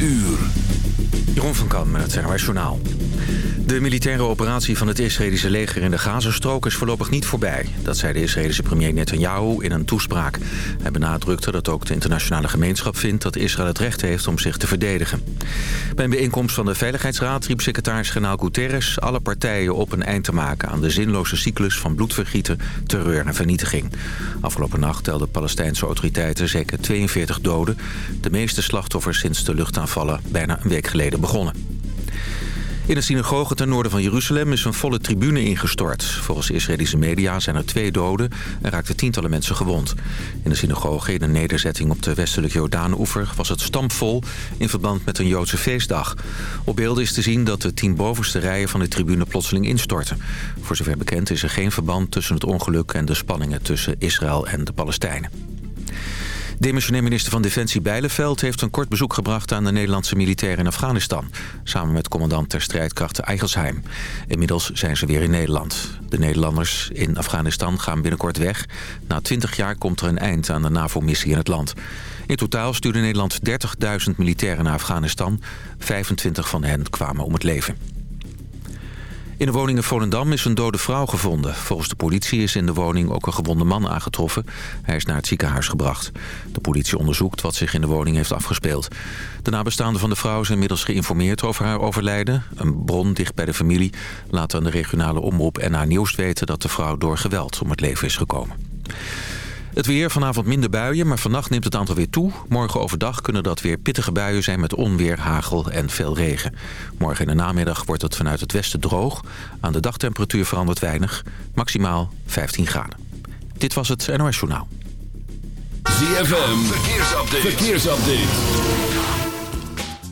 uur. Jeroen van Kam met het NOS Journaal. De militaire operatie van het Israëlische leger in de Gazastrook is voorlopig niet voorbij. Dat zei de Israëlische premier Netanyahu in een toespraak. Hij benadrukte dat ook de internationale gemeenschap vindt dat Israël het recht heeft om zich te verdedigen. Bij een bijeenkomst van de Veiligheidsraad riep secretaris-generaal Guterres alle partijen op een eind te maken aan de zinloze cyclus van bloedvergieten, terreur en vernietiging. Afgelopen nacht telden Palestijnse autoriteiten zeker 42 doden. De meeste slachtoffers sinds de luchtaanvallen bijna een week geleden begonnen. In een synagoge ten noorden van Jeruzalem is een volle tribune ingestort. Volgens Israëlische media zijn er twee doden en raakten tientallen mensen gewond. In de synagoge in een nederzetting op de westelijke Jordaan-oever was het stampvol in verband met een Joodse feestdag. Op beelden is te zien dat de tien bovenste rijen van de tribune plotseling instorten. Voor zover bekend is er geen verband tussen het ongeluk en de spanningen tussen Israël en de Palestijnen. Demissionair minister van Defensie Bijleveld heeft een kort bezoek gebracht aan de Nederlandse militairen in Afghanistan. Samen met commandant ter strijdkrachten Eigelsheim. Inmiddels zijn ze weer in Nederland. De Nederlanders in Afghanistan gaan binnenkort weg. Na 20 jaar komt er een eind aan de NAVO-missie in het land. In totaal stuurde Nederland 30.000 militairen naar Afghanistan. 25 van hen kwamen om het leven. In de woning in Volendam is een dode vrouw gevonden. Volgens de politie is in de woning ook een gewonde man aangetroffen. Hij is naar het ziekenhuis gebracht. De politie onderzoekt wat zich in de woning heeft afgespeeld. De nabestaanden van de vrouw zijn inmiddels geïnformeerd over haar overlijden. Een bron dicht bij de familie laat aan de regionale omroep en haar nieuws weten... dat de vrouw door geweld om het leven is gekomen. Het weer, vanavond minder buien, maar vannacht neemt het aantal weer toe. Morgen overdag kunnen dat weer pittige buien zijn met onweer, hagel en veel regen. Morgen in de namiddag wordt het vanuit het westen droog. Aan de dagtemperatuur verandert weinig, maximaal 15 graden. Dit was het NOS Journaal. ZFM, verkeersupdate. verkeersupdate.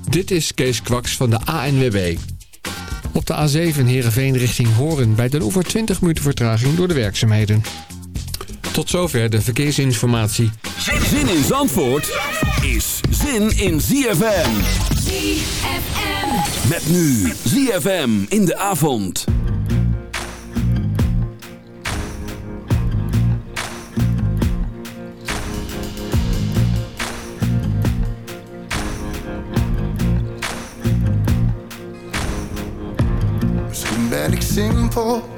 Dit is Kees Kwaks van de ANWB. Op de A7 Heerenveen richting Horen bij Den Oever 20 minuten vertraging door de werkzaamheden. Tot zover de verkeersinformatie. Zin in Zandvoort is zin in ZFM. ZFM. Met nu ZFM in de avond. Misschien ben ik simpel,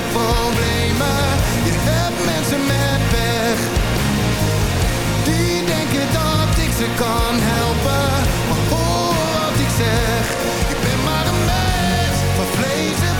Echte problemen. Je hebt mensen met pech. Die denken dat ik ze kan helpen. Maar hoor wat ik zeg. Ik ben maar een mens van vlees en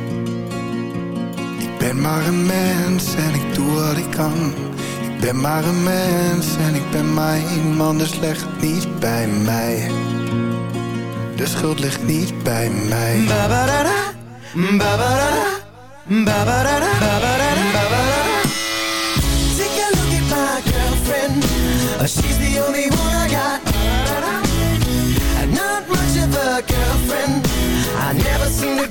Ben maar een mens en ik doe wat ik kan. Ik ben maar een mens en ik ben maar iemand, dus leg niet bij mij. De schuld ligt niet bij mij. Ba-ba-da-da, ba-ba-da-da, ba-ba-da-da. Take a look at my girlfriend. Uh, she's the only one I got. Not much of a girlfriend. I never get lost.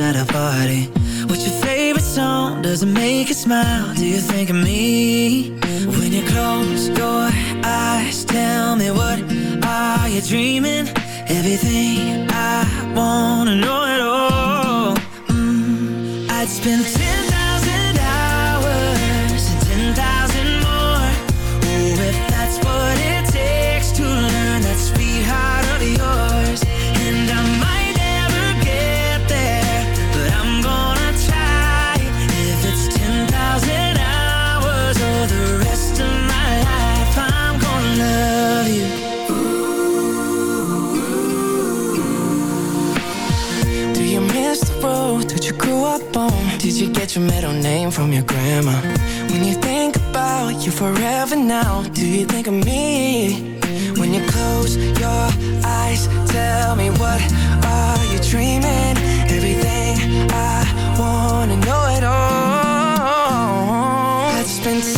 out of do you think of me? When you close your eyes, tell me what are you dreaming? Everything I wanna know it all. Let's spend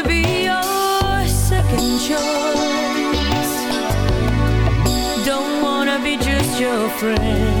your friend.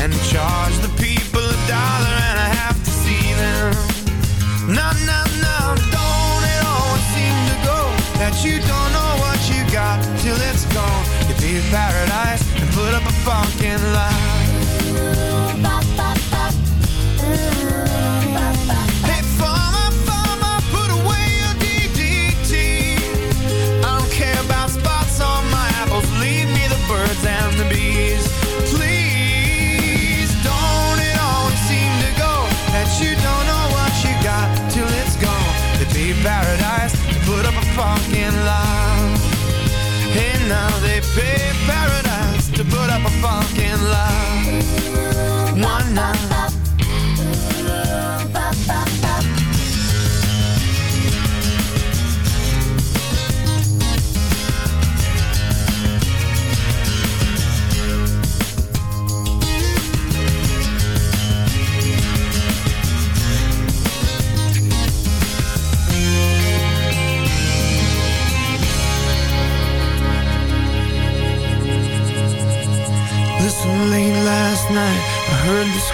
and charge the people a dollar and a half to see them. No, no, no, don't it always seem to go that you don't know what you got till it's gone. You leave paradise and put up a fucking lie.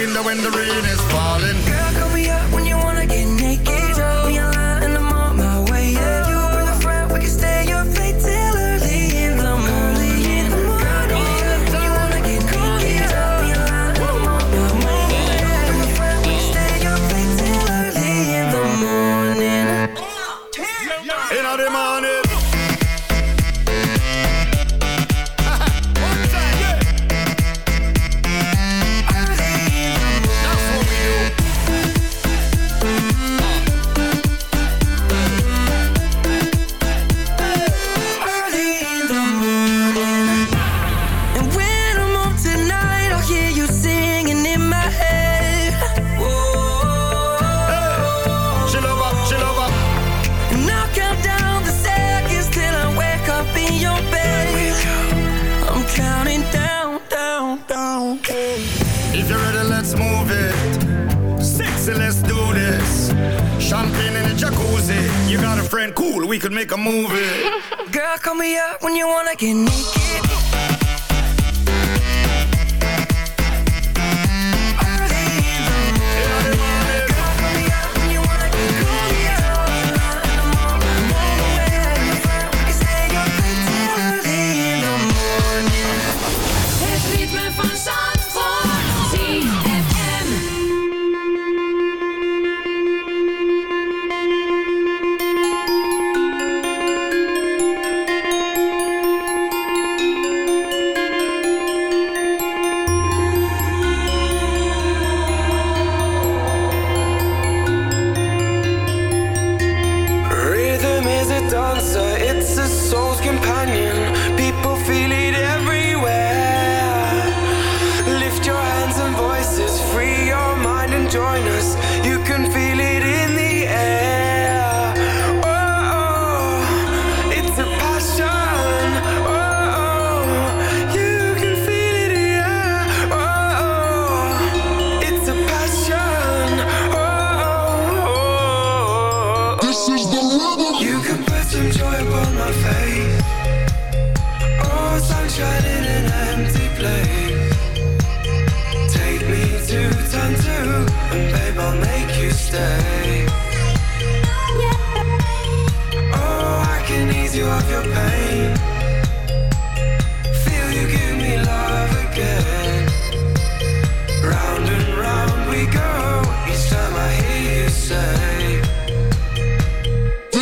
window when the rain If you're ready, let's move it. Sexy, let's do this. Champagne in a jacuzzi. You got a friend, cool, we could make a movie. Girl, call me up when you wanna get naked.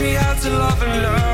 me how to love and learn.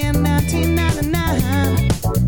In 1999.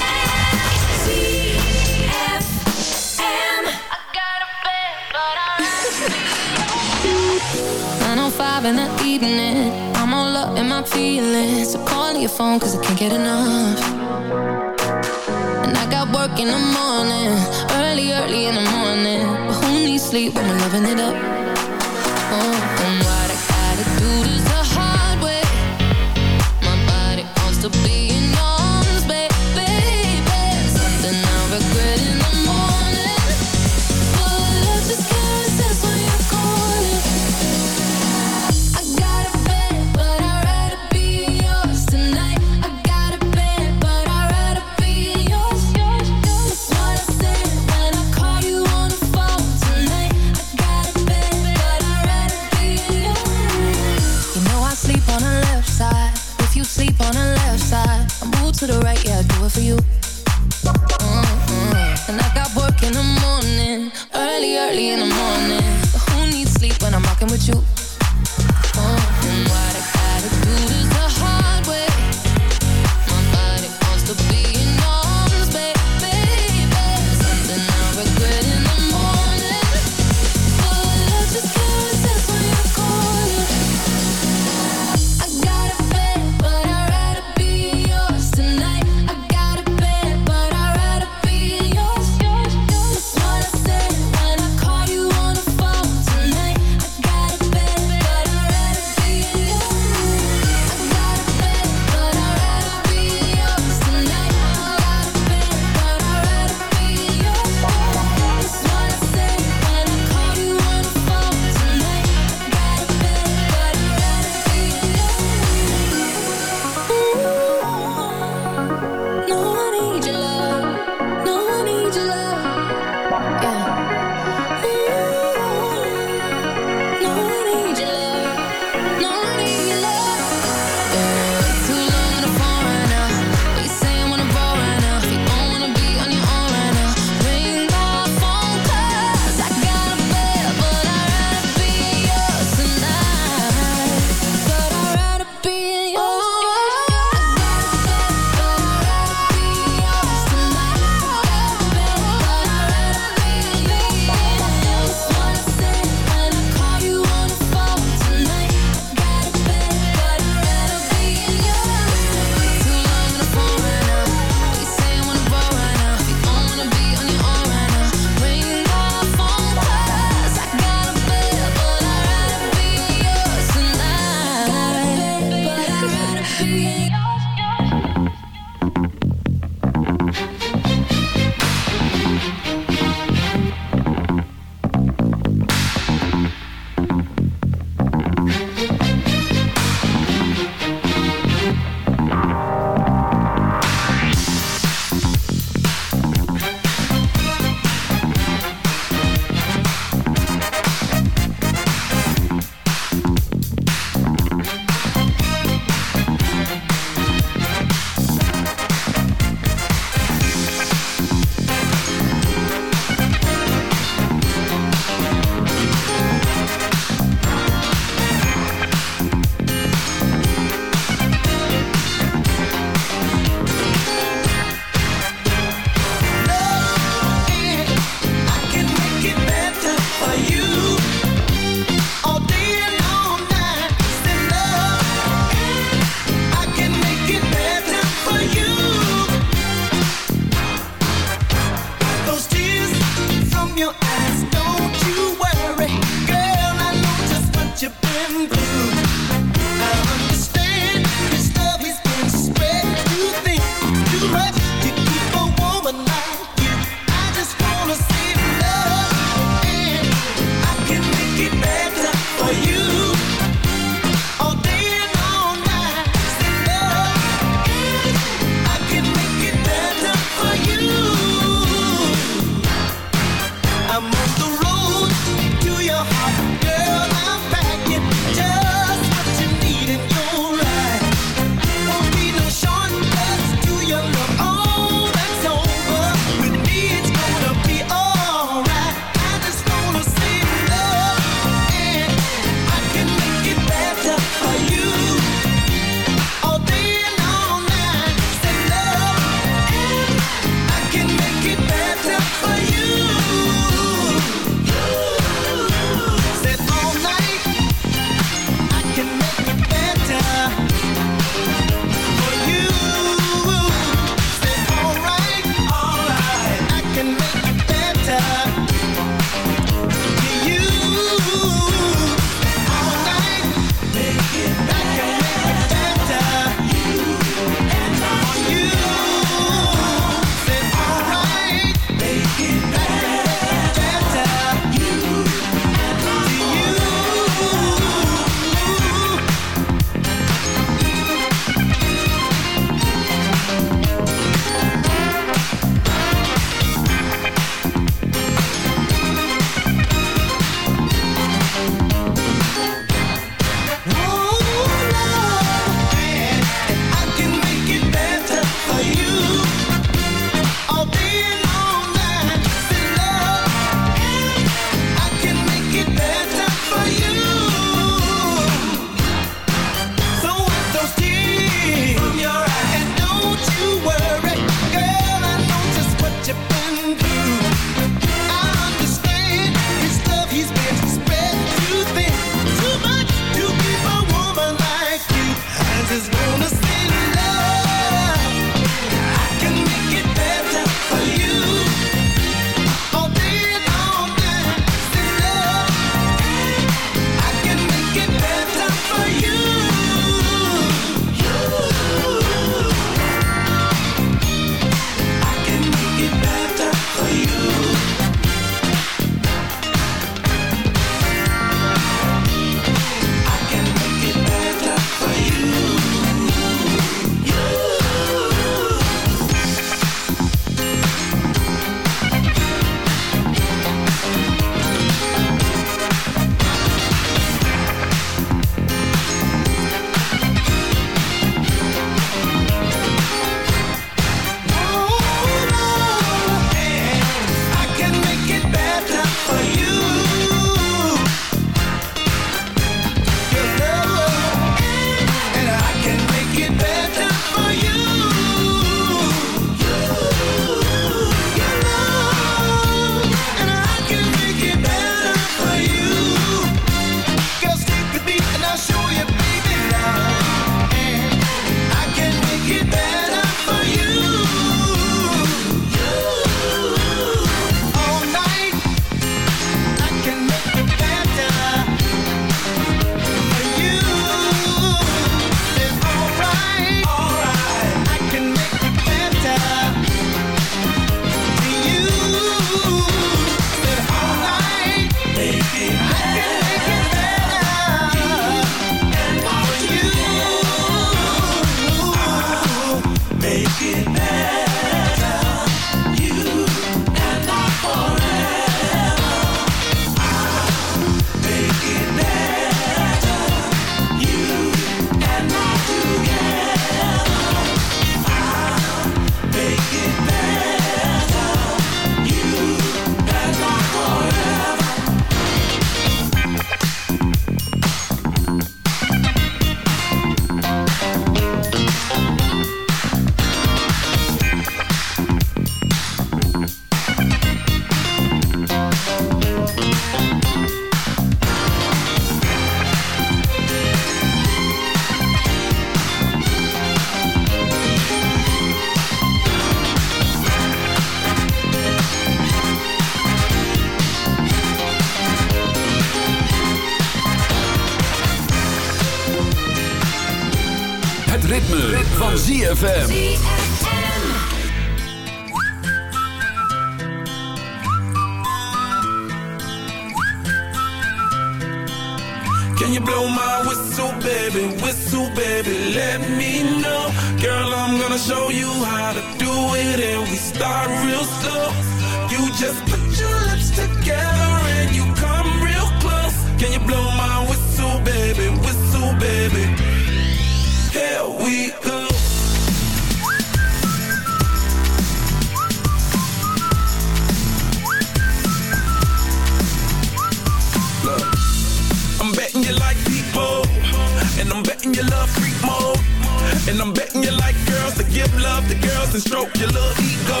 Give love to girls and stroke your little ego.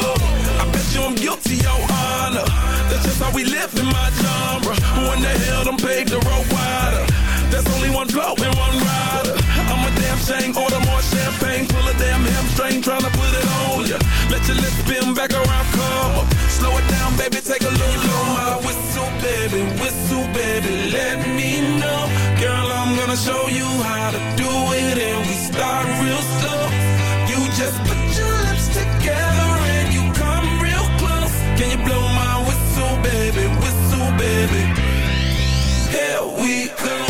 I bet you I'm guilty, your honor. That's just how we live in my genre. Who in the hell done paved the road wider? There's only one blow and one rider. I'm a damn shame, order more champagne, pull a damn hamstring, tryna put it on ya. Let your lips spin back around, come up. Slow it down, baby, take a little blow my whistle, baby, whistle, baby, let me know. Girl, I'm gonna show you how to do it, and we start real slow. Here we go.